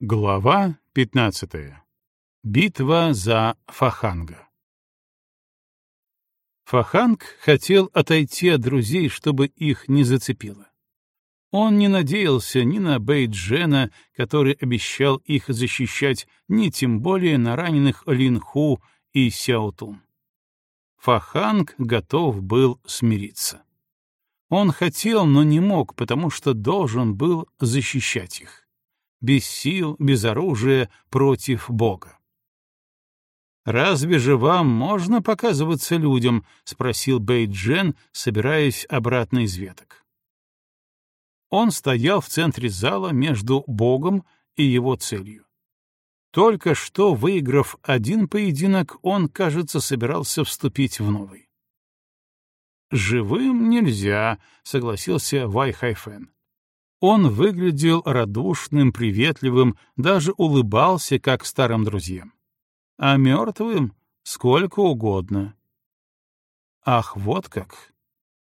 Глава 15. Битва за Фаханга. Фаханг хотел отойти от друзей, чтобы их не зацепило. Он не надеялся ни на Бейджена, который обещал их защищать, ни тем более на раненых Линху и Сяотун. Фаханг готов был смириться. Он хотел, но не мог, потому что должен был защищать их без сил, без оружия, против Бога. «Разве же вам можно показываться людям?» — спросил Бейджен, собираясь обратно из веток. Он стоял в центре зала между Богом и его целью. Только что, выиграв один поединок, он, кажется, собирался вступить в новый. «Живым нельзя», — согласился Вай Хайфен. Он выглядел радушным, приветливым, даже улыбался, как старым друзьям. А мертвым сколько угодно. Ах, вот как!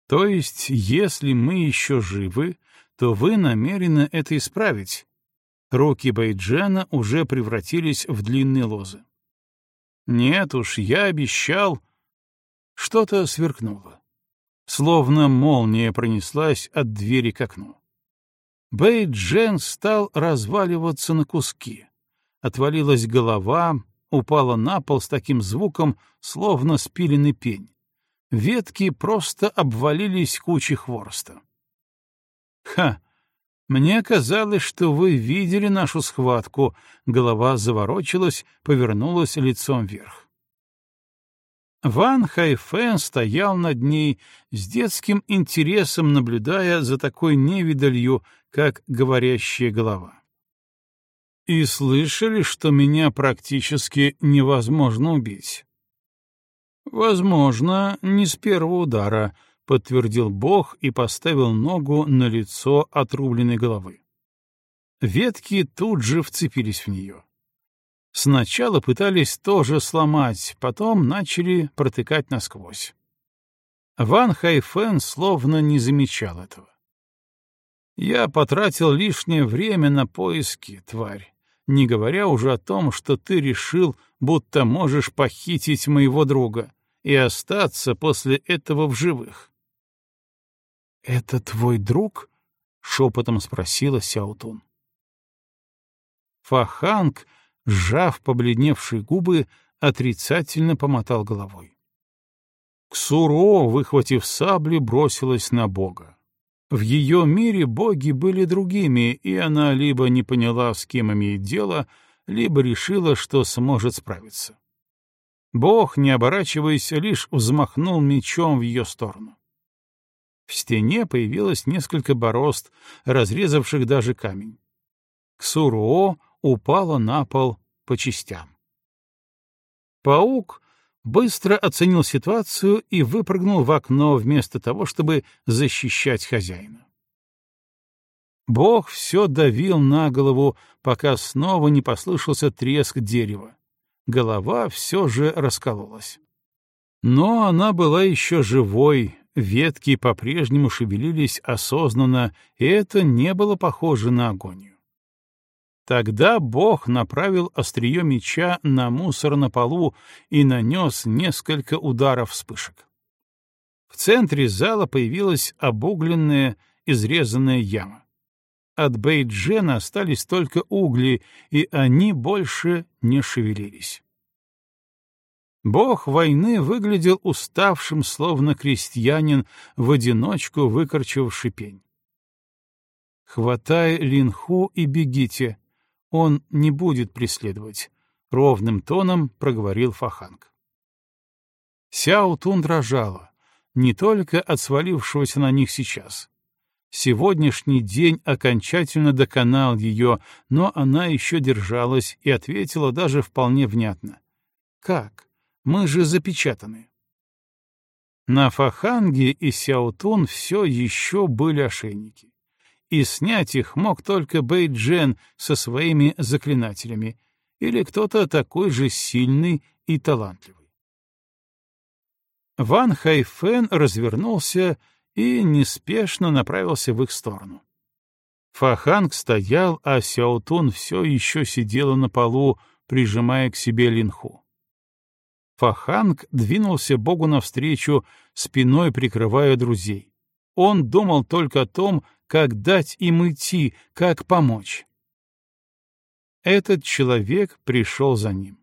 То есть, если мы еще живы, то вы намерены это исправить. Руки Байджана уже превратились в длинные лозы. Нет уж, я обещал... Что-то сверкнуло. Словно молния пронеслась от двери к окну. Бэй-Джен стал разваливаться на куски. Отвалилась голова, упала на пол с таким звуком, словно спиленный пень. Ветки просто обвалились кучей хвороста. «Ха! Мне казалось, что вы видели нашу схватку». Голова заворочилась, повернулась лицом вверх. Ван Хайфен стоял над ней с детским интересом, наблюдая за такой невидалью, как говорящая голова. «И слышали, что меня практически невозможно убить?» «Возможно, не с первого удара», — подтвердил Бог и поставил ногу на лицо отрубленной головы. Ветки тут же вцепились в нее. Сначала пытались тоже сломать, потом начали протыкать насквозь. Ван Хайфен словно не замечал этого. Я потратил лишнее время на поиски, тварь, не говоря уже о том, что ты решил, будто можешь похитить моего друга и остаться после этого в живых. — Это твой друг? — шепотом спросила Сяутун. Фаханг сжав побледневшие губы, отрицательно помотал головой. Ксуро, выхватив сабли, бросилась на Бога. В ее мире боги были другими, и она либо не поняла, с кем имеет дело, либо решила, что сможет справиться. Бог, не оборачиваясь, лишь взмахнул мечом в ее сторону. В стене появилось несколько борозд, разрезавших даже камень. Ксуруо упала на пол по частям. Паук быстро оценил ситуацию и выпрыгнул в окно вместо того, чтобы защищать хозяина. Бог все давил на голову, пока снова не послышался треск дерева. Голова все же раскололась. Но она была еще живой, ветки по-прежнему шевелились осознанно, и это не было похоже на агонию. Тогда Бог направил острие меча на мусор на полу и нанес несколько ударов вспышек. В центре зала появилась обугленная, изрезанная яма. От Бейджена остались только угли, и они больше не шевелились. Бог войны выглядел уставшим, словно крестьянин, в одиночку выкорчевавший пень. «Хватай Линху и бегите», он не будет преследовать, — ровным тоном проговорил Фаханг. Сяо Тун дрожала, не только от свалившегося на них сейчас. Сегодняшний день окончательно доконал ее, но она еще держалась и ответила даже вполне внятно. «Как? Мы же запечатаны». На Фаханге и Сяотун все еще были ошейники и снять их мог только Бэйджен со своими заклинателями или кто-то такой же сильный и талантливый. Ван Хайфен развернулся и неспешно направился в их сторону. Фаханг стоял, а Сяотун все еще сидела на полу, прижимая к себе Линху. Фаханг двинулся Богу навстречу, спиной прикрывая друзей. Он думал только о том, как дать им идти, как помочь. Этот человек пришел за ним.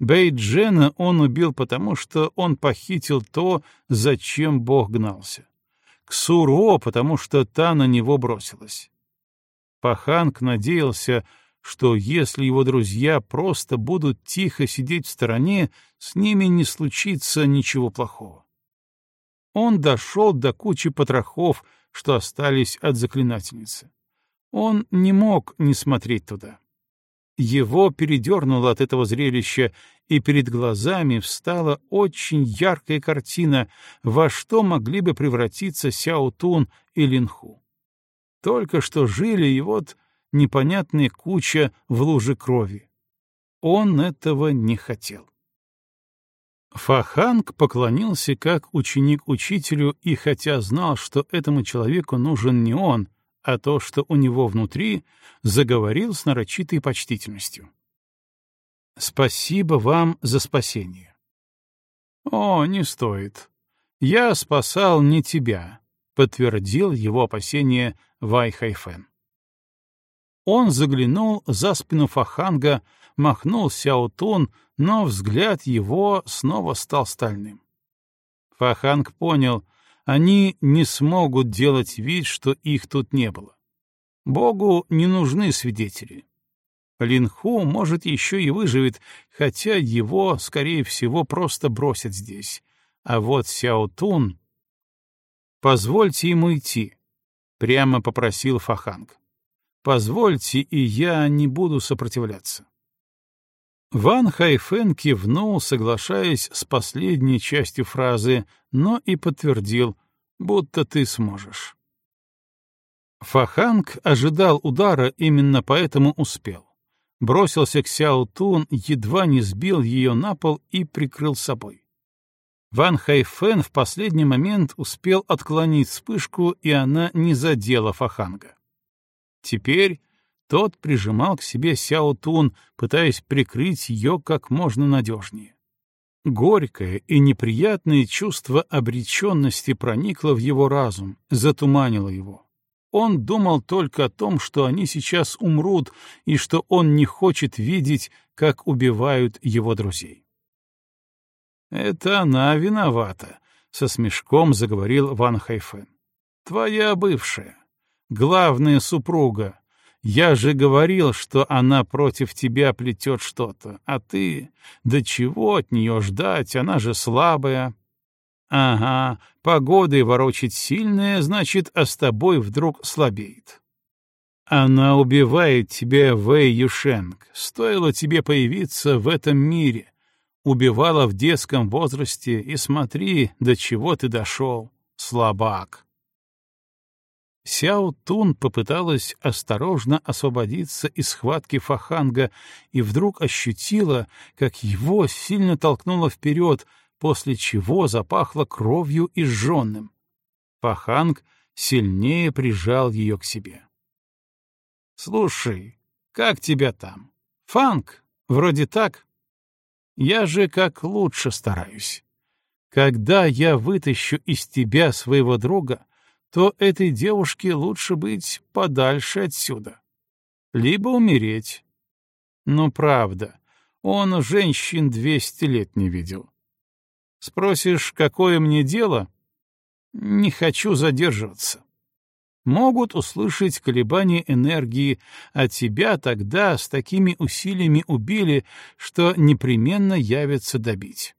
Бейджена он убил потому, что он похитил то, зачем Бог гнался. Ксуро, потому что та на него бросилась. Паханг надеялся, что если его друзья просто будут тихо сидеть в стороне, с ними не случится ничего плохого. Он дошел до кучи потрохов, что остались от заклинательницы. Он не мог не смотреть туда. Его передернуло от этого зрелища, и перед глазами встала очень яркая картина, во что могли бы превратиться Сяо Тун и Линху. Только что жили, и вот непонятная куча в луже крови. Он этого не хотел. Фаханг поклонился как ученик учителю и хотя знал, что этому человеку нужен не он, а то, что у него внутри, заговорил с нарочитой почтительностью. «Спасибо вам за спасение». «О, не стоит. Я спасал не тебя», — подтвердил его опасение Вай Хайфен. Он заглянул за спину Фаханга, махнул Сяотун, но взгляд его снова стал стальным. Фаханг понял, они не смогут делать вид, что их тут не было. Богу не нужны свидетели. Линху, может, еще и выживет, хотя его, скорее всего, просто бросят здесь. А вот Сяотун... «Позвольте ему идти», — прямо попросил Фаханг. «Позвольте, и я не буду сопротивляться». Ван Хайфен кивнул, соглашаясь с последней частью фразы, но и подтвердил, будто ты сможешь. Фаханг ожидал удара, именно поэтому успел. Бросился к Сяо Тун, едва не сбил ее на пол и прикрыл собой. Ван Хайфен в последний момент успел отклонить вспышку, и она не задела Фаханга. Теперь тот прижимал к себе Сяо Тун, пытаясь прикрыть ее как можно надежнее. Горькое и неприятное чувство обреченности проникло в его разум, затуманило его. Он думал только о том, что они сейчас умрут, и что он не хочет видеть, как убивают его друзей. «Это она виновата», — со смешком заговорил Ван Хайфен. «Твоя бывшая, главная супруга, я же говорил, что она против тебя плетет что-то, а ты... Да чего от нее ждать, она же слабая. Ага, погодой ворочить сильная, значит, а с тобой вдруг слабеет. Она убивает тебя, Вэй Юшенг. Стоило тебе появиться в этом мире. Убивала в детском возрасте, и смотри, до чего ты дошел, слабак. Сяо Тун попыталась осторожно освободиться из схватки Фаханга и вдруг ощутила, как его сильно толкнуло вперед, после чего запахло кровью и сжженным. Фаханг сильнее прижал ее к себе. «Слушай, как тебя там? Фанг? Вроде так? Я же как лучше стараюсь. Когда я вытащу из тебя своего друга, то этой девушке лучше быть подальше отсюда. Либо умереть. Ну, правда, он женщин двести лет не видел. Спросишь, какое мне дело? Не хочу задерживаться. Могут услышать колебания энергии, а тебя тогда с такими усилиями убили, что непременно явятся добить.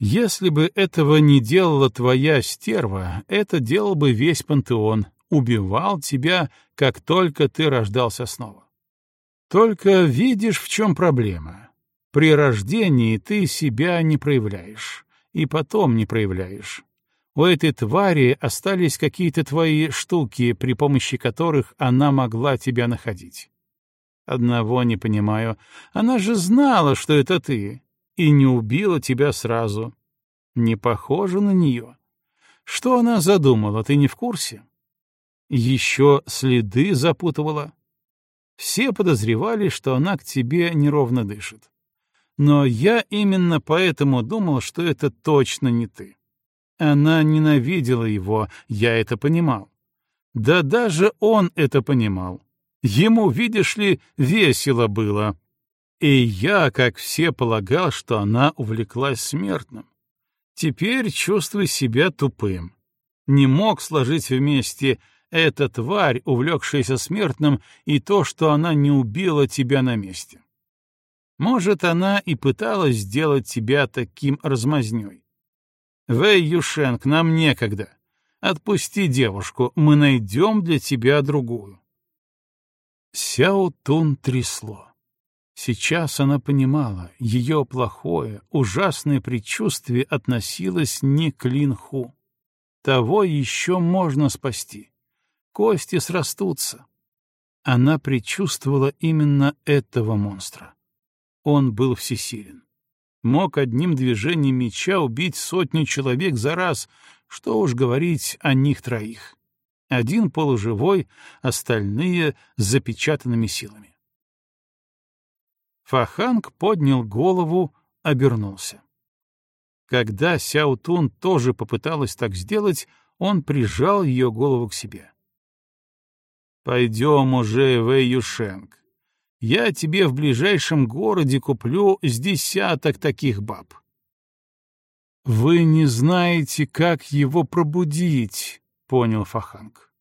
Если бы этого не делала твоя стерва, это делал бы весь пантеон, убивал тебя, как только ты рождался снова. Только видишь, в чем проблема. При рождении ты себя не проявляешь, и потом не проявляешь. У этой твари остались какие-то твои штуки, при помощи которых она могла тебя находить. Одного не понимаю. Она же знала, что это ты и не убила тебя сразу. Не похоже на нее. Что она задумала, ты не в курсе? Еще следы запутывала. Все подозревали, что она к тебе неровно дышит. Но я именно поэтому думал, что это точно не ты. Она ненавидела его, я это понимал. Да даже он это понимал. Ему, видишь ли, весело было. И я, как все, полагал, что она увлеклась смертным. Теперь чувствую себя тупым. Не мог сложить вместе эта тварь, увлекшаяся смертным, и то, что она не убила тебя на месте. Может, она и пыталась сделать тебя таким размазнёй. Вэй Юшенк, нам некогда. Отпусти девушку, мы найдем для тебя другую. Сяо Тун трясло. Сейчас она понимала, ее плохое, ужасное предчувствие относилось не к Линху. Того еще можно спасти. Кости срастутся. Она предчувствовала именно этого монстра. Он был всесилен. Мог одним движением меча убить сотню человек за раз, что уж говорить о них троих. Один полуживой, остальные с запечатанными силами. Фаханг поднял голову, обернулся. Когда Сяутун тоже попыталась так сделать, он прижал ее голову к себе. «Пойдем уже, Вэй Юшенг. Я тебе в ближайшем городе куплю с десяток таких баб». «Вы не знаете, как его пробудить», — понял Фаханг.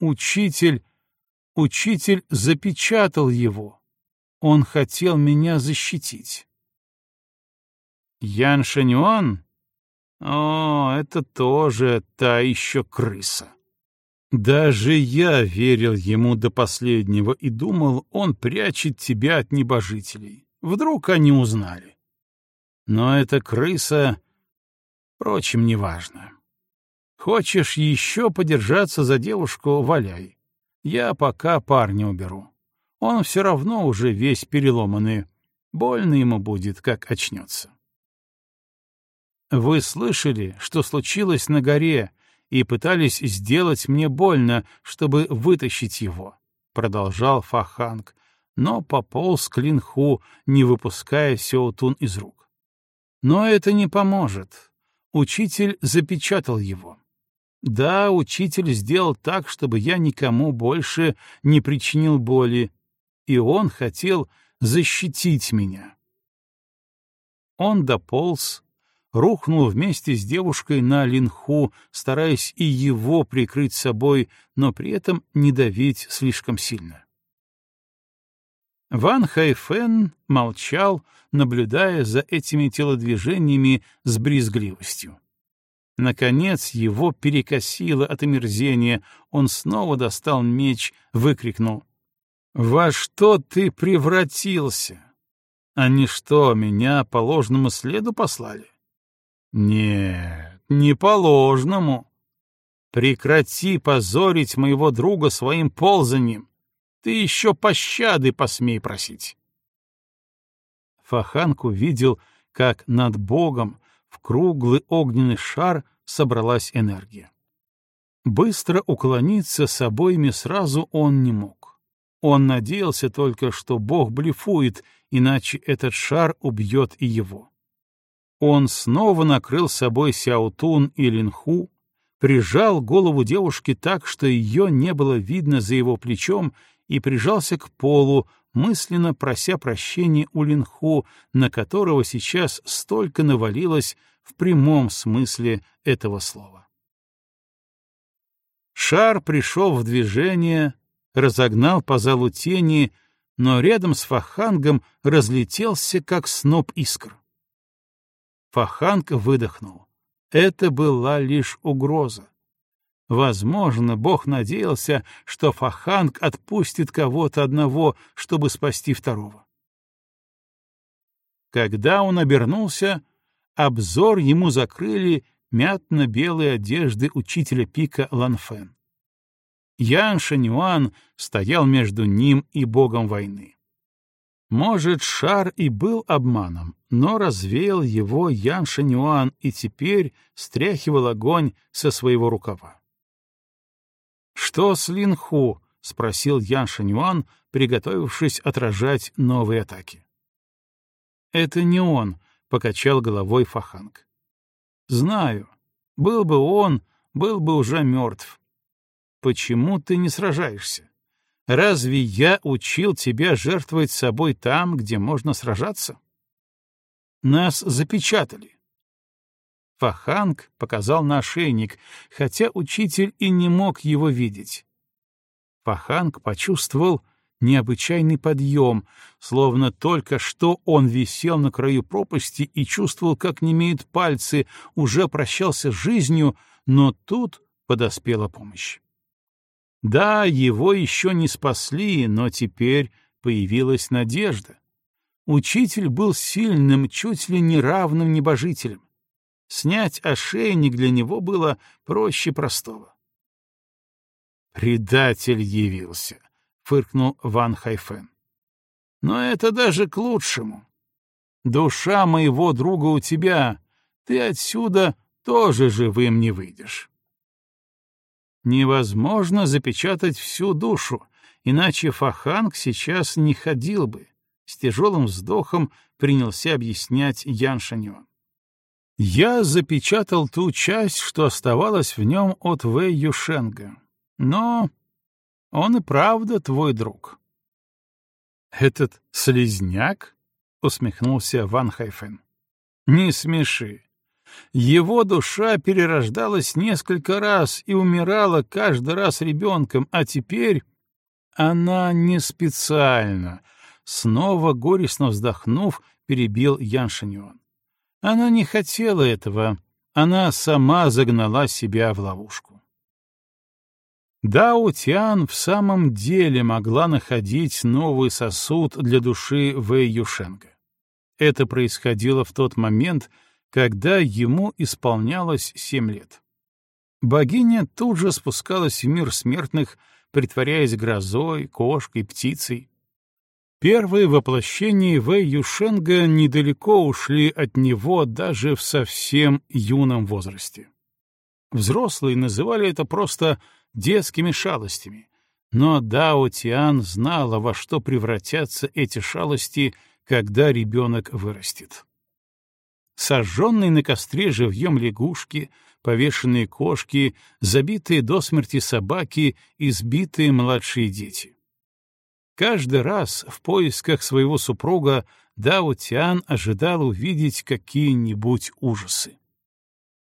«Учитель, учитель запечатал его. Он хотел меня защитить». Ян Шанюан? О, это тоже та еще крыса. Даже я верил ему до последнего и думал, он прячет тебя от небожителей. Вдруг они узнали. Но эта крыса Впрочем, неважно. Хочешь еще подержаться за девушку — валяй. Я пока парня уберу. Он все равно уже весь переломанный. Больно ему будет, как очнется. Вы слышали, что случилось на горе, и пытались сделать мне больно, чтобы вытащить его, — продолжал Фаханг, но пополз к Линху, не выпуская Сеутун из рук. Но это не поможет. Учитель запечатал его. Да, учитель сделал так, чтобы я никому больше не причинил боли, и он хотел защитить меня. Он дополз, рухнул вместе с девушкой на линху, стараясь и его прикрыть собой, но при этом не давить слишком сильно. Ван Хайфен молчал, наблюдая за этими телодвижениями с брезгливостью. Наконец его перекосило от омерзения, он снова достал меч, выкрикнул. «Во что ты превратился? Они что, меня по ложному следу послали?» «Нет, не по ложному. Прекрати позорить моего друга своим ползанием. Ты еще пощады посмей просить. Фаханг увидел, как над Богом в круглый огненный шар собралась энергия. Быстро уклониться с обоими сразу он не мог. Он надеялся только, что Бог блефует, иначе этот шар убьет и его. Он снова накрыл собой Сяутун и Линху, прижал голову девушки так, что ее не было видно за его плечом, и прижался к полу, мысленно прося прощения у Линху, на которого сейчас столько навалилось в прямом смысле этого слова. Шар пришел в движение, разогнал по залу тени, но рядом с Фахангом разлетелся, как сноп искр. Фаханг выдохнул. Это была лишь угроза. Возможно, Бог надеялся, что Фаханг отпустит кого-то одного, чтобы спасти второго. Когда он обернулся, обзор ему закрыли мятно-белые одежды учителя пика Ланфен. Ян Шанюан стоял между ним и богом войны. Может, шар и был обманом, но развеял его Ян Шанюан и теперь стряхивал огонь со своего рукава. «Что с Линху?» — спросил Ян Шаньюан, приготовившись отражать новые атаки. «Это не он», — покачал головой Фаханг. «Знаю. Был бы он, был бы уже мертв. Почему ты не сражаешься? Разве я учил тебя жертвовать собой там, где можно сражаться? Нас запечатали. Фаханг показал на ошейник, хотя учитель и не мог его видеть. Фаханг почувствовал необычайный подъем, словно только что он висел на краю пропасти и чувствовал, как немеют пальцы, уже прощался с жизнью, но тут подоспела помощь. Да, его еще не спасли, но теперь появилась надежда. Учитель был сильным, чуть ли не равным небожителем. Снять ошейник для него было проще простого. «Предатель явился», — фыркнул Ван Хайфен. «Но это даже к лучшему. Душа моего друга у тебя, ты отсюда тоже живым не выйдешь». Невозможно запечатать всю душу, иначе Фаханг сейчас не ходил бы. С тяжелым вздохом принялся объяснять Ян Шаньон. Я запечатал ту часть, что оставалась в нем от Вэй Юшенга. Но он и правда твой друг. Этот слезняк? усмехнулся Ван Хайфен. Не смеши. Его душа перерождалась несколько раз и умирала каждый раз ребенком, а теперь она не специально. Снова горестно вздохнув, перебил Ян. Она не хотела этого, она сама загнала себя в ловушку. Дао Тиан в самом деле могла находить новый сосуд для души Вэй Юшенга. Это происходило в тот момент, когда ему исполнялось семь лет. Богиня тут же спускалась в мир смертных, притворяясь грозой, кошкой, птицей. Первые воплощения Вэй Юшенга недалеко ушли от него даже в совсем юном возрасте. Взрослые называли это просто детскими шалостями, но Дао Тиан знала, во что превратятся эти шалости, когда ребенок вырастет сожженные на костре живьем лягушки, повешенные кошки, забитые до смерти собаки, избитые младшие дети. Каждый раз в поисках своего супруга Дао Тиан ожидал увидеть какие-нибудь ужасы.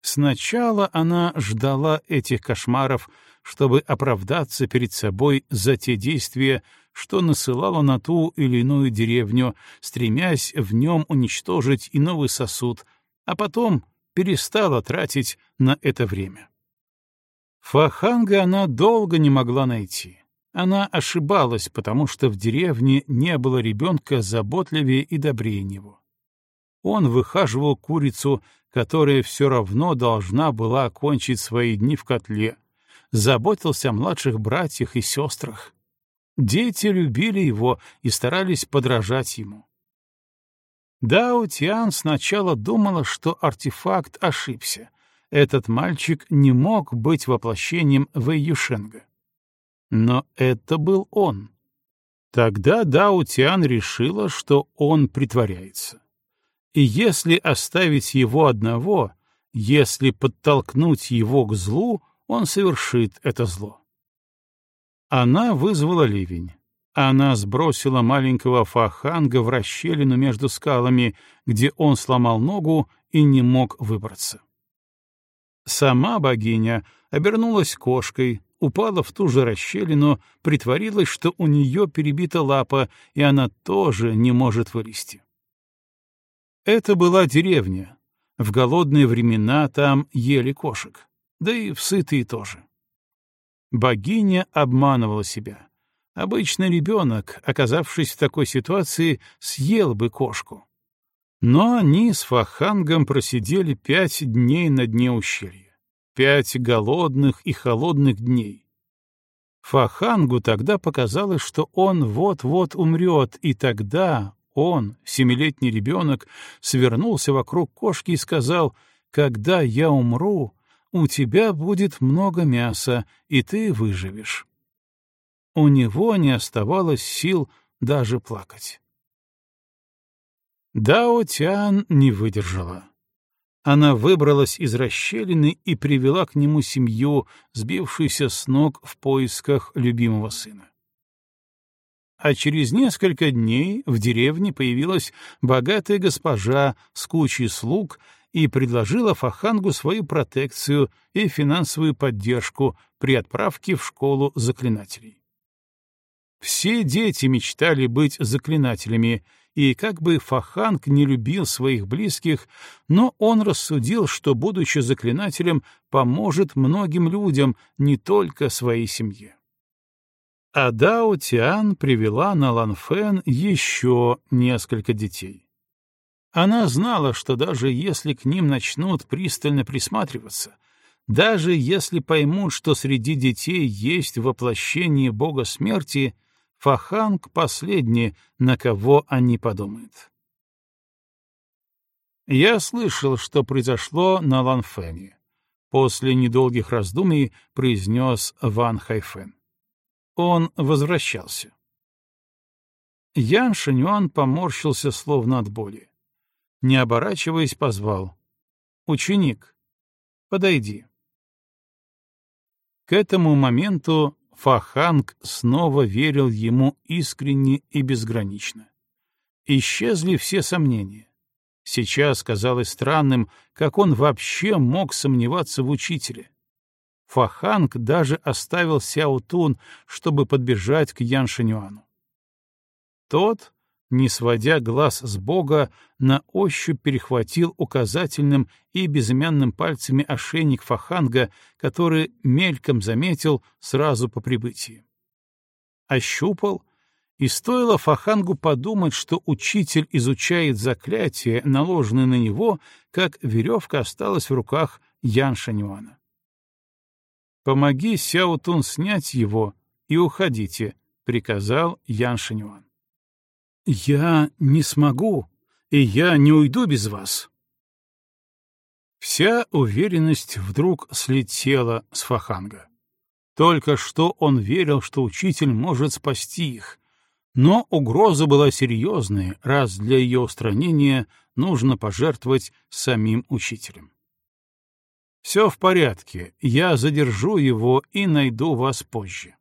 Сначала она ждала этих кошмаров, чтобы оправдаться перед собой за те действия, что насылала на ту или иную деревню, стремясь в нем уничтожить и новый сосуд, а потом перестала тратить на это время. Фаханга она долго не могла найти. Она ошибалась, потому что в деревне не было ребенка заботливее и добрее него. Он выхаживал курицу, которая все равно должна была окончить свои дни в котле, заботился о младших братьях и сестрах. Дети любили его и старались подражать ему. Дао Тиан сначала думала, что артефакт ошибся. Этот мальчик не мог быть воплощением Вэй Юшенга. Но это был он. Тогда Дао Тиан решила, что он притворяется. И если оставить его одного, если подтолкнуть его к злу, он совершит это зло. Она вызвала ливень. Она сбросила маленького фаханга в расщелину между скалами, где он сломал ногу и не мог выбраться. Сама богиня обернулась кошкой, упала в ту же расщелину, притворилась, что у нее перебита лапа, и она тоже не может вылезти. Это была деревня. В голодные времена там ели кошек, да и в сытые тоже. Богиня обманывала себя. Обычный ребенок, оказавшись в такой ситуации, съел бы кошку. Но они с Фахангом просидели пять дней на дне ущелья. Пять голодных и холодных дней. Фахангу тогда показалось, что он вот-вот умрет, и тогда он, семилетний ребенок, свернулся вокруг кошки и сказал, «Когда я умру, у тебя будет много мяса, и ты выживешь. У него не оставалось сил даже плакать. Дао Тян не выдержала. Она выбралась из расщелины и привела к нему семью, сбившуюся с ног в поисках любимого сына. А через несколько дней в деревне появилась богатая госпожа с кучей слуг и предложила Фахангу свою протекцию и финансовую поддержку при отправке в школу заклинателей. Все дети мечтали быть заклинателями, и как бы Фаханг не любил своих близких, но он рассудил, что, будучи заклинателем, поможет многим людям, не только своей семье. А Дао Тиан привела на Ланфен еще несколько детей. Она знала, что даже если к ним начнут пристально присматриваться, даже если поймут, что среди детей есть воплощение бога смерти, Фаханг — последний, на кого они подумают. Я слышал, что произошло на Ланфене. После недолгих раздумий произнес Ван Хайфен. Он возвращался. Ян Шинюан поморщился словно от боли не оборачиваясь, позвал. «Ученик, подойди». К этому моменту Фаханг снова верил ему искренне и безгранично. Исчезли все сомнения. Сейчас казалось странным, как он вообще мог сомневаться в учителе. Фаханг даже оставил Сяутун, чтобы подбежать к Ян Шинюану. Тот не сводя глаз с Бога, на ощупь перехватил указательным и безымянным пальцами ошейник Фаханга, который мельком заметил сразу по прибытии. Ощупал, и стоило Фахангу подумать, что учитель изучает заклятие, наложенное на него, как веревка осталась в руках Ян Шанюана. «Помоги Сяутун снять его и уходите», — приказал Ян Шанюан. «Я не смогу, и я не уйду без вас». Вся уверенность вдруг слетела с Фаханга. Только что он верил, что учитель может спасти их, но угроза была серьезной, раз для ее устранения нужно пожертвовать самим учителем. «Все в порядке, я задержу его и найду вас позже».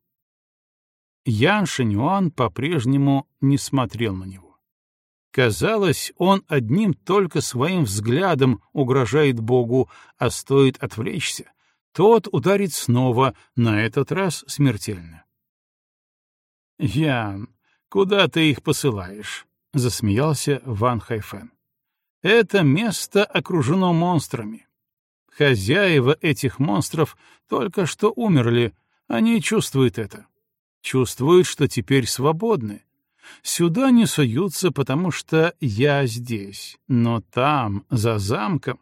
Ян Шинюан по-прежнему не смотрел на него. Казалось, он одним только своим взглядом угрожает Богу, а стоит отвлечься, тот ударит снова, на этот раз смертельно. «Ян, куда ты их посылаешь?» — засмеялся Ван Хайфен. «Это место окружено монстрами. Хозяева этих монстров только что умерли, они чувствуют это чувствуют, что теперь свободны. Сюда не суются, потому что я здесь, но там, за замком,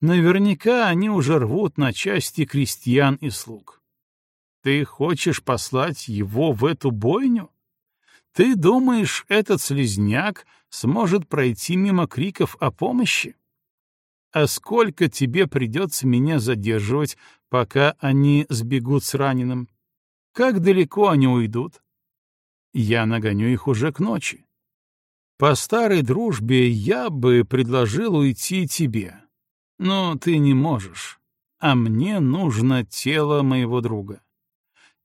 наверняка они уже рвут на части крестьян и слуг. Ты хочешь послать его в эту бойню? Ты думаешь, этот слезняк сможет пройти мимо криков о помощи? А сколько тебе придется меня задерживать, пока они сбегут с раненым? Как далеко они уйдут? Я нагоню их уже к ночи. По старой дружбе я бы предложил уйти тебе. Но ты не можешь. А мне нужно тело моего друга.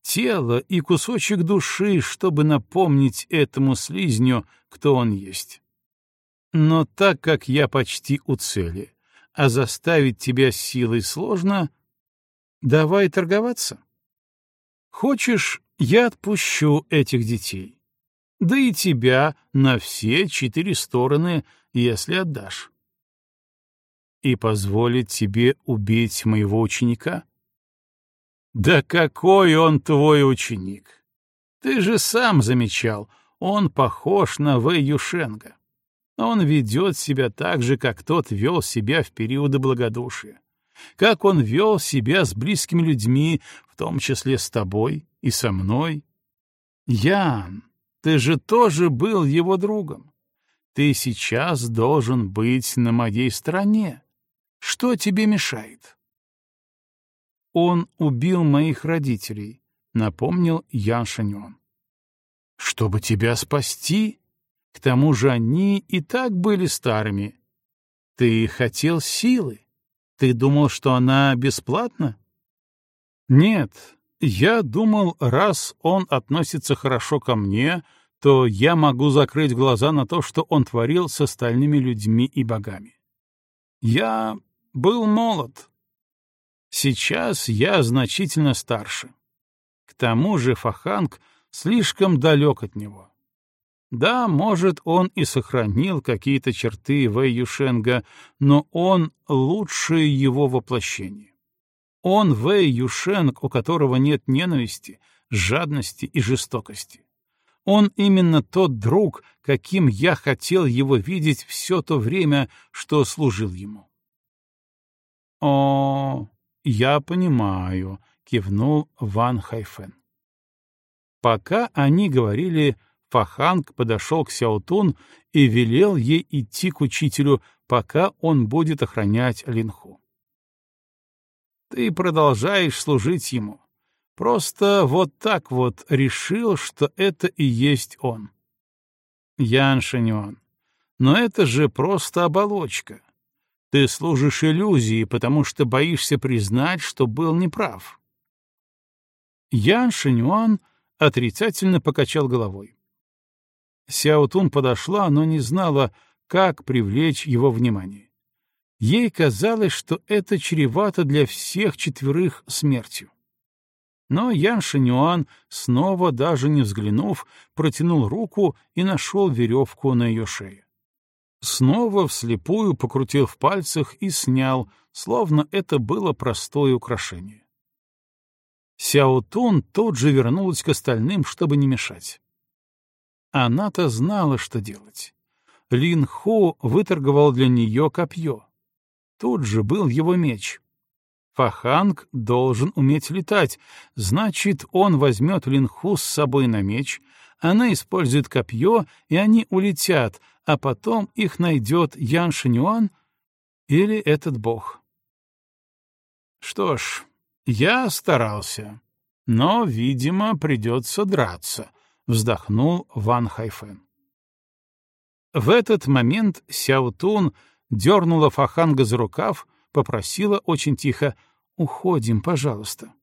Тело и кусочек души, чтобы напомнить этому слизню, кто он есть. Но так как я почти у цели, а заставить тебя силой сложно, давай торговаться. Хочешь, я отпущу этих детей. Да и тебя на все четыре стороны, если отдашь. И позволить тебе убить моего ученика? Да какой он твой ученик! Ты же сам замечал, он похож на Вэй Юшенга. Он ведет себя так же, как тот вел себя в периоды благодушия как он вел себя с близкими людьми, в том числе с тобой и со мной. Ян, ты же тоже был его другом. Ты сейчас должен быть на моей стороне. Что тебе мешает? Он убил моих родителей, напомнил Ян Шаньон. Чтобы тебя спасти? К тому же они и так были старыми. Ты хотел силы. Ты думал, что она бесплатна? Нет, я думал, раз он относится хорошо ко мне, то я могу закрыть глаза на то, что он творил с остальными людьми и богами. Я был молод. Сейчас я значительно старше. К тому же Фаханг слишком далек от него. Да, может, он и сохранил какие-то черты Вэй Юшенга, но он — лучшее его воплощение. Он Вэй Юшенг, у которого нет ненависти, жадности и жестокости. Он именно тот друг, каким я хотел его видеть все то время, что служил ему. «О, я понимаю», — кивнул Ван Хайфен. Пока они говорили Фаханг подошел к Сяотун и велел ей идти к учителю, пока он будет охранять Линху. «Ты продолжаешь служить ему. Просто вот так вот решил, что это и есть он». Ян Шаньон, но это же просто оболочка. Ты служишь иллюзии, потому что боишься признать, что был неправ. Ян Шинюан отрицательно покачал головой. Сяотун подошла, но не знала, как привлечь его внимание. Ей казалось, что это чревато для всех четверых смертью. Но Ян Шинюан, снова даже не взглянув, протянул руку и нашел веревку на ее шее. Снова вслепую покрутил в пальцах и снял, словно это было простое украшение. Сяотун тут же вернулась к остальным, чтобы не мешать. Она-то знала, что делать. Лин Хо выторговал для нее копье. Тут же был его меч. Фаханг должен уметь летать, значит, он возьмет Линху с собой на меч, она использует копье, и они улетят, а потом их найдет Ян Шинюан или этот бог. Что ж, я старался, но, видимо, придется драться, — вздохнул Ван Хайфен. В этот момент Сяо Тун дернула Фаханга за рукав, попросила очень тихо «Уходим, пожалуйста».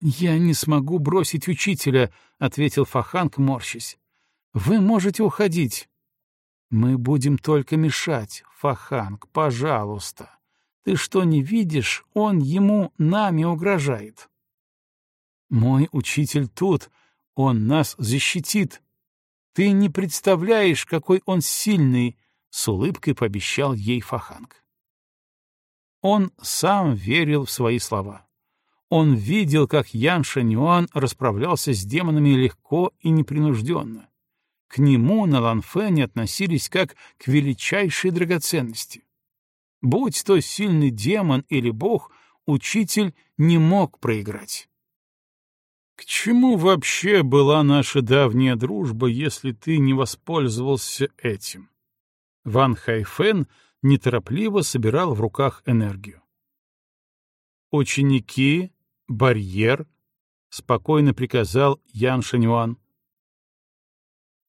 «Я не смогу бросить учителя», — ответил Фаханг, морщась. «Вы можете уходить». «Мы будем только мешать, Фаханг, пожалуйста. Ты что, не видишь, он ему нами угрожает». «Мой учитель тут», он нас защитит. Ты не представляешь, какой он сильный, — с улыбкой пообещал ей Фаханг. Он сам верил в свои слова. Он видел, как Ян Шанюан расправлялся с демонами легко и непринужденно. К нему на Ланфене относились как к величайшей драгоценности. Будь то сильный демон или бог, учитель не мог проиграть. К чему вообще была наша давняя дружба, если ты не воспользовался этим? Ван Хайфен неторопливо собирал в руках энергию. Ученики, барьер, спокойно приказал Ян Шанюан.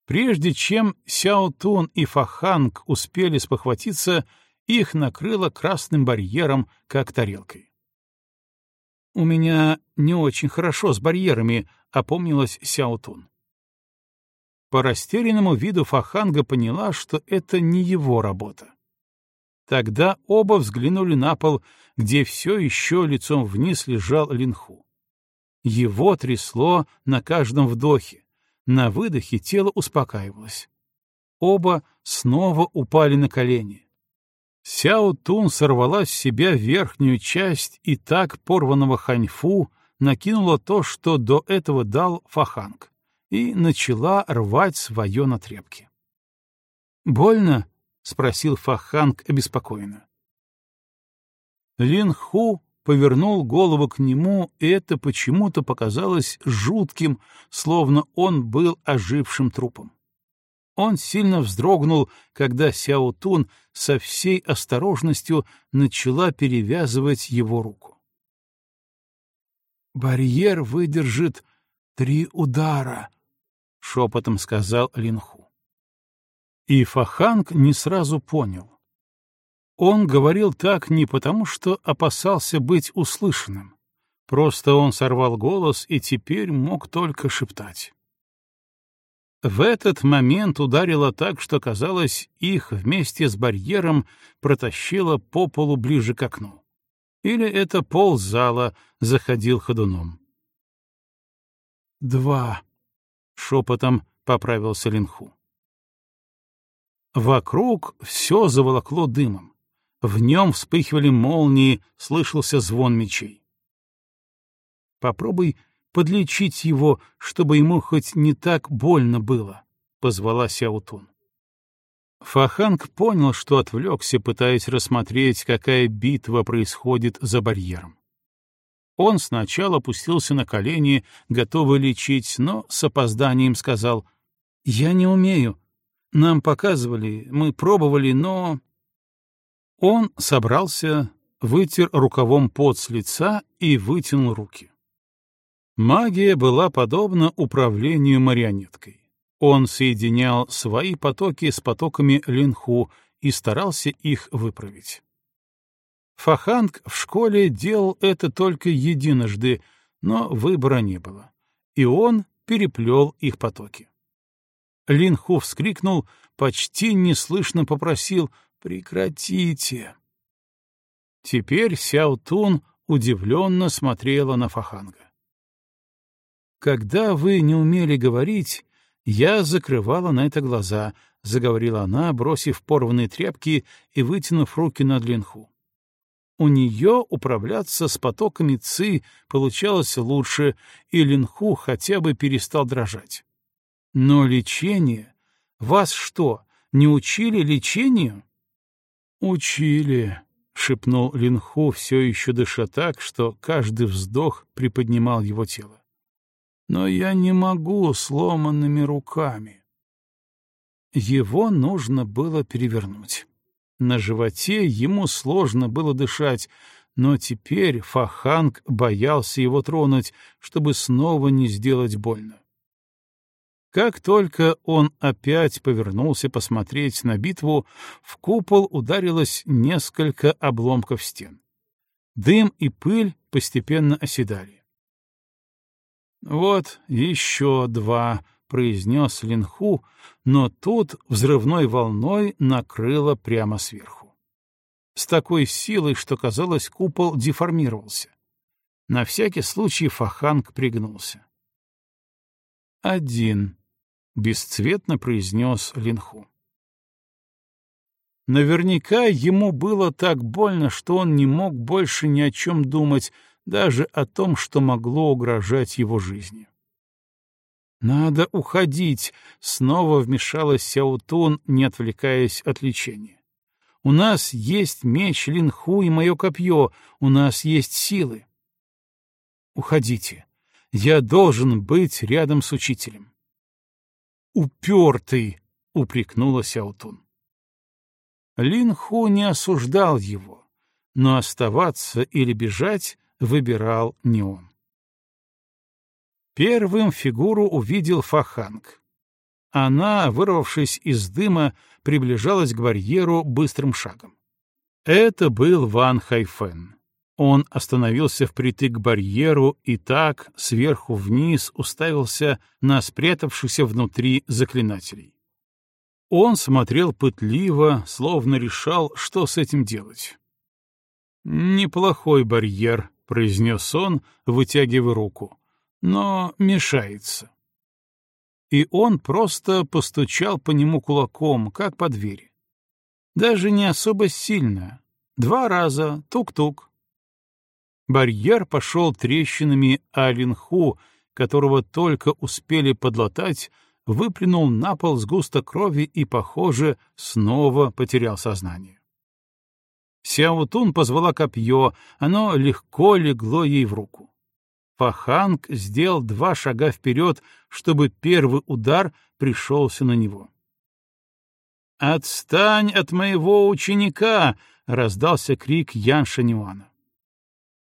Прежде чем Сяо Тун и Фаханг успели спохватиться, их накрыло красным барьером, как тарелкой. «У меня не очень хорошо с барьерами», — опомнилась Сяотун. По растерянному виду Фаханга поняла, что это не его работа. Тогда оба взглянули на пол, где все еще лицом вниз лежал Линху. Его трясло на каждом вдохе, на выдохе тело успокаивалось. Оба снова упали на колени. Сяо Тун сорвала с себя верхнюю часть и так порванного ханьфу накинула то, что до этого дал Фаханг, и начала рвать свое на тряпке. «Больно?» — спросил Фаханг обеспокоенно. Лин Ху повернул голову к нему, и это почему-то показалось жутким, словно он был ожившим трупом. Он сильно вздрогнул, когда Сяо Тун со всей осторожностью начала перевязывать его руку. Барьер выдержит три удара, — шепотом сказал Линху. И Фаханг не сразу понял. Он говорил так не потому, что опасался быть услышанным. Просто он сорвал голос и теперь мог только шептать. В этот момент ударило так, что, казалось, их вместе с барьером протащило по полу ближе к окну. Или это пол зала заходил ходуном. «Два», — шепотом поправился Линху. Вокруг все заволокло дымом. В нем вспыхивали молнии, слышался звон мечей. Попробуй подлечить его, чтобы ему хоть не так больно было, — позвала Сяутун. Фаханг понял, что отвлекся, пытаясь рассмотреть, какая битва происходит за барьером. Он сначала опустился на колени, готовый лечить, но с опозданием сказал, «Я не умею. Нам показывали, мы пробовали, но...» Он собрался, вытер рукавом пот с лица и вытянул руки. Магия была подобна управлению марионеткой. Он соединял свои потоки с потоками линху и старался их выправить. Фаханг в школе делал это только единожды, но выбора не было, и он переплел их потоки. Линху вскрикнул, почти неслышно попросил «Прекратите!». Теперь Сяо Тун удивленно смотрела на Фаханга. «Когда вы не умели говорить, я закрывала на это глаза», — заговорила она, бросив порванные тряпки и вытянув руки над Линху. У нее управляться с потоками ци получалось лучше, и Линху хотя бы перестал дрожать. Но лечение... Вас что, не учили лечению? Учили, — шепнул Линху, все еще дыша так, что каждый вздох приподнимал его тело но я не могу сломанными руками. Его нужно было перевернуть. На животе ему сложно было дышать, но теперь Фаханг боялся его тронуть, чтобы снова не сделать больно. Как только он опять повернулся посмотреть на битву, в купол ударилось несколько обломков стен. Дым и пыль постепенно оседали. «Вот еще два», — произнес Линху, но тут взрывной волной накрыло прямо сверху. С такой силой, что, казалось, купол деформировался. На всякий случай Фаханг пригнулся. «Один», — бесцветно произнес Линху. Наверняка ему было так больно, что он не мог больше ни о чем думать, даже о том, что могло угрожать его жизни. «Надо уходить», — снова вмешалась Сяутун, не отвлекаясь от лечения. «У нас есть меч Линху и мое копье, у нас есть силы». «Уходите. Я должен быть рядом с учителем». «Упертый», — упрекнула Сяутун. Линху не осуждал его, но оставаться или бежать выбирал не он. Первым фигуру увидел Фаханг. Она, вырвавшись из дыма, приближалась к барьеру быстрым шагом. Это был Ван Хайфен. Он остановился впритык к барьеру и так, сверху вниз, уставился на спрятавшихся внутри заклинателей. Он смотрел пытливо, словно решал, что с этим делать. «Неплохой барьер», — произнес он, вытягивая руку, — «но мешается». И он просто постучал по нему кулаком, как по двери. Даже не особо сильно. Два раза, тук-тук. Барьер пошел трещинами, а Линху, которого только успели подлатать, выплюнул на пол сгусток крови и, похоже, снова потерял сознание. Сяутун позвала копье, оно легко легло ей в руку. Фаханг сделал два шага вперед, чтобы первый удар пришелся на него. «Отстань от моего ученика!» — раздался крик Ян Шанюана.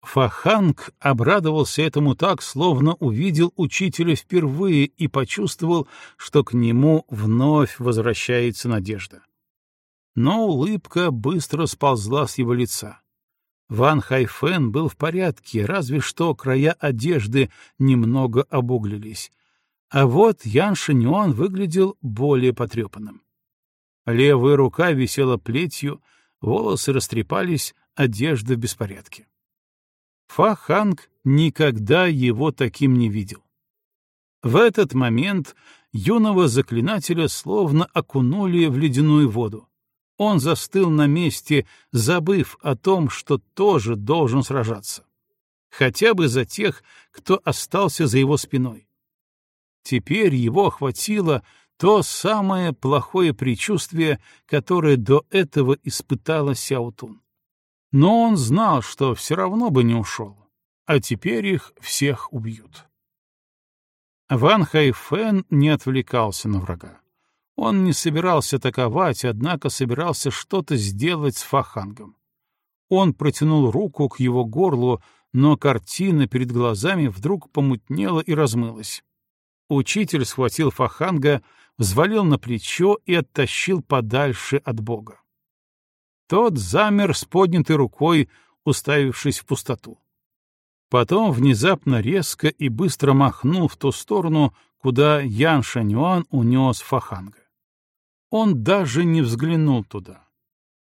Фаханг обрадовался этому так, словно увидел учителя впервые и почувствовал, что к нему вновь возвращается надежда. Но улыбка быстро сползла с его лица. Ван Хайфен был в порядке, разве что края одежды немного обуглились. А вот Ян Шинюан выглядел более потрепанным. Левая рука висела плетью, волосы растрепались, одежда в беспорядке. Фа Ханг никогда его таким не видел. В этот момент юного заклинателя словно окунули в ледяную воду. Он застыл на месте, забыв о том, что тоже должен сражаться. Хотя бы за тех, кто остался за его спиной. Теперь его охватило то самое плохое предчувствие, которое до этого испытала Сяутун. Но он знал, что все равно бы не ушел, а теперь их всех убьют. Ван Хайфен не отвлекался на врага. Он не собирался атаковать, однако собирался что-то сделать с Фахангом. Он протянул руку к его горлу, но картина перед глазами вдруг помутнела и размылась. Учитель схватил Фаханга, взвалил на плечо и оттащил подальше от Бога. Тот замер с поднятой рукой, уставившись в пустоту. Потом внезапно резко и быстро махнул в ту сторону, куда Ян Шанюан унес Фаханга. Он даже не взглянул туда.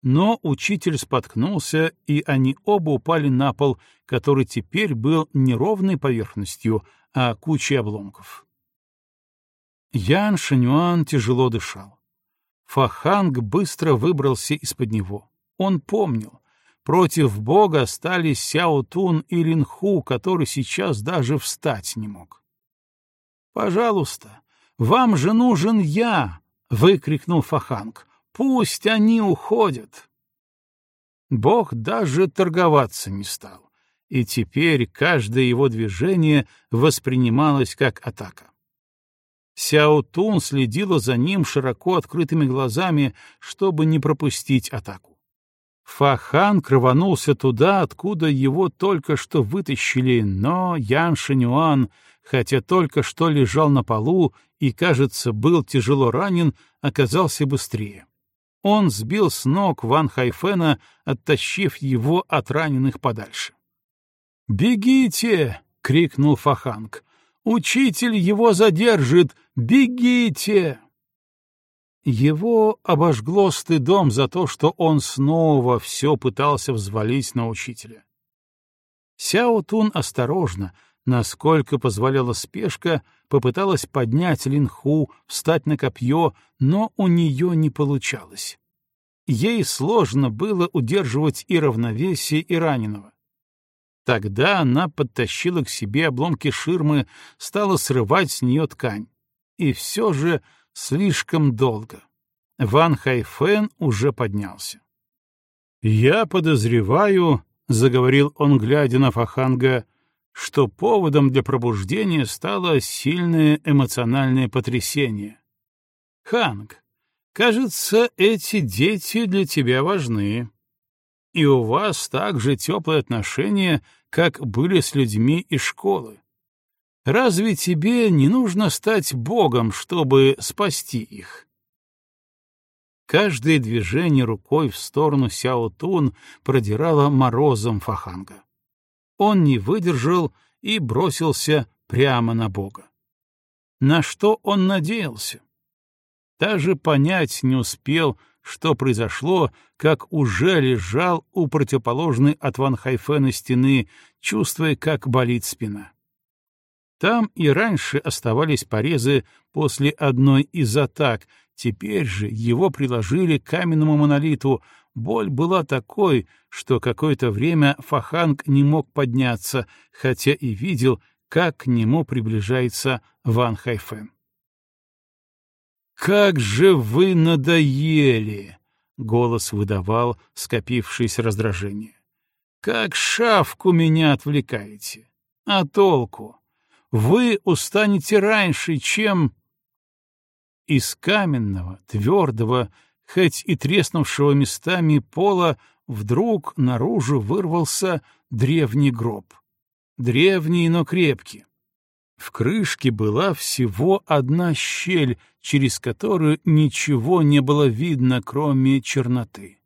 Но учитель споткнулся, и они оба упали на пол, который теперь был не ровной поверхностью, а кучей обломков. Ян Шанюан тяжело дышал. Фаханг быстро выбрался из-под него. Он помнил. Против бога стали Сяо Тун и Линху, который сейчас даже встать не мог. «Пожалуйста, вам же нужен я!» — выкрикнул Фаханг. «Пусть они уходят!» Бог даже торговаться не стал, и теперь каждое его движение воспринималось как атака. Сяо Тун следила за ним широко открытыми глазами, чтобы не пропустить атаку. Фахан рванулся туда, откуда его только что вытащили, но Ян Шинюан, хотя только что лежал на полу и, кажется, был тяжело ранен, оказался быстрее. Он сбил с ног Ван Хайфена, оттащив его от раненых подальше. «Бегите!» — крикнул Фаханг. «Учитель его задержит! Бегите!» Его обожгло стыдом за то, что он снова все пытался взвалить на учителя. Сяо Тун осторожно, насколько позволяла спешка, попыталась поднять Линху, встать на копье, но у нее не получалось. Ей сложно было удерживать и равновесие, и раненого. Тогда она подтащила к себе обломки ширмы, стала срывать с нее ткань. И все же слишком долго. Ван Хайфен уже поднялся. «Я подозреваю», — заговорил он, глядя на Фаханга, что поводом для пробуждения стало сильное эмоциональное потрясение. «Ханг, кажется, эти дети для тебя важны. И у вас также теплые отношения, как были с людьми из школы. Разве тебе не нужно стать богом, чтобы спасти их?» Каждое движение рукой в сторону Сяо Тун продирало морозом Фаханга он не выдержал и бросился прямо на Бога. На что он надеялся? Даже понять не успел, что произошло, как уже лежал у противоположной от Ван Хайфена стены, чувствуя, как болит спина. Там и раньше оставались порезы после одной из атак, теперь же его приложили к каменному монолиту, Боль была такой, что какое-то время Фаханг не мог подняться, хотя и видел, как к нему приближается Ван Хайфен. «Как же вы надоели!» — голос выдавал скопившееся раздражение. «Как шавку меня отвлекаете! А толку? Вы устанете раньше, чем...» Из каменного, твердого, хоть и треснувшего местами пола, вдруг наружу вырвался древний гроб. Древний, но крепкий. В крышке была всего одна щель, через которую ничего не было видно, кроме черноты.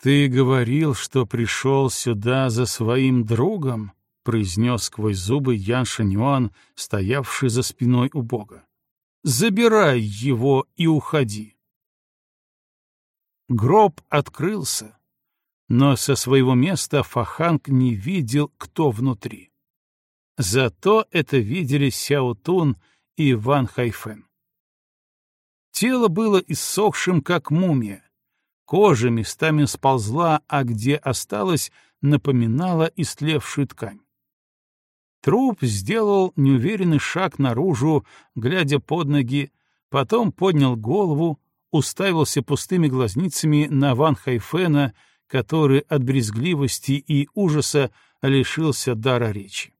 «Ты говорил, что пришел сюда за своим другом?» — произнес сквозь зубы Ян Шанюан, стоявший за спиной у Бога. «Забирай его и уходи». Гроб открылся, но со своего места Фаханг не видел, кто внутри. Зато это видели Сяо Тун и Ван Хайфен. Тело было иссохшим, как мумия. Кожа местами сползла, а где осталась, напоминала истлевшую ткань. Труп сделал неуверенный шаг наружу, глядя под ноги, потом поднял голову, уставился пустыми глазницами на Ван Хайфена, который от брезгливости и ужаса лишился дара речи.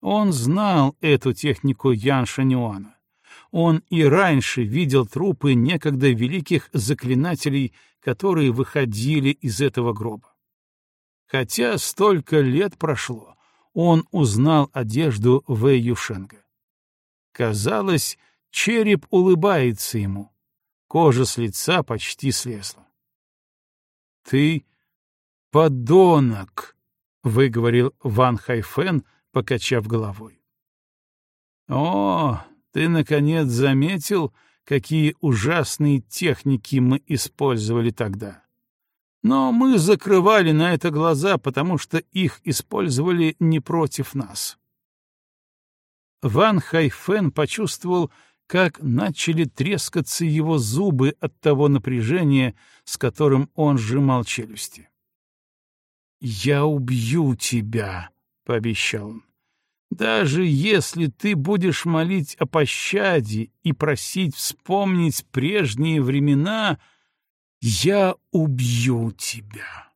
Он знал эту технику Ян Шанюана. Он и раньше видел трупы некогда великих заклинателей, которые выходили из этого гроба. Хотя столько лет прошло, он узнал одежду Вэй Юшенга. Казалось, череп улыбается ему, Кожа с лица почти слезла. «Ты подонок!» — выговорил Ван Хайфен, покачав головой. «О, ты, наконец, заметил, какие ужасные техники мы использовали тогда. Но мы закрывали на это глаза, потому что их использовали не против нас». Ван Хайфен почувствовал, как начали трескаться его зубы от того напряжения, с которым он сжимал челюсти. «Я убью тебя», — пообещал он. «Даже если ты будешь молить о пощаде и просить вспомнить прежние времена, я убью тебя».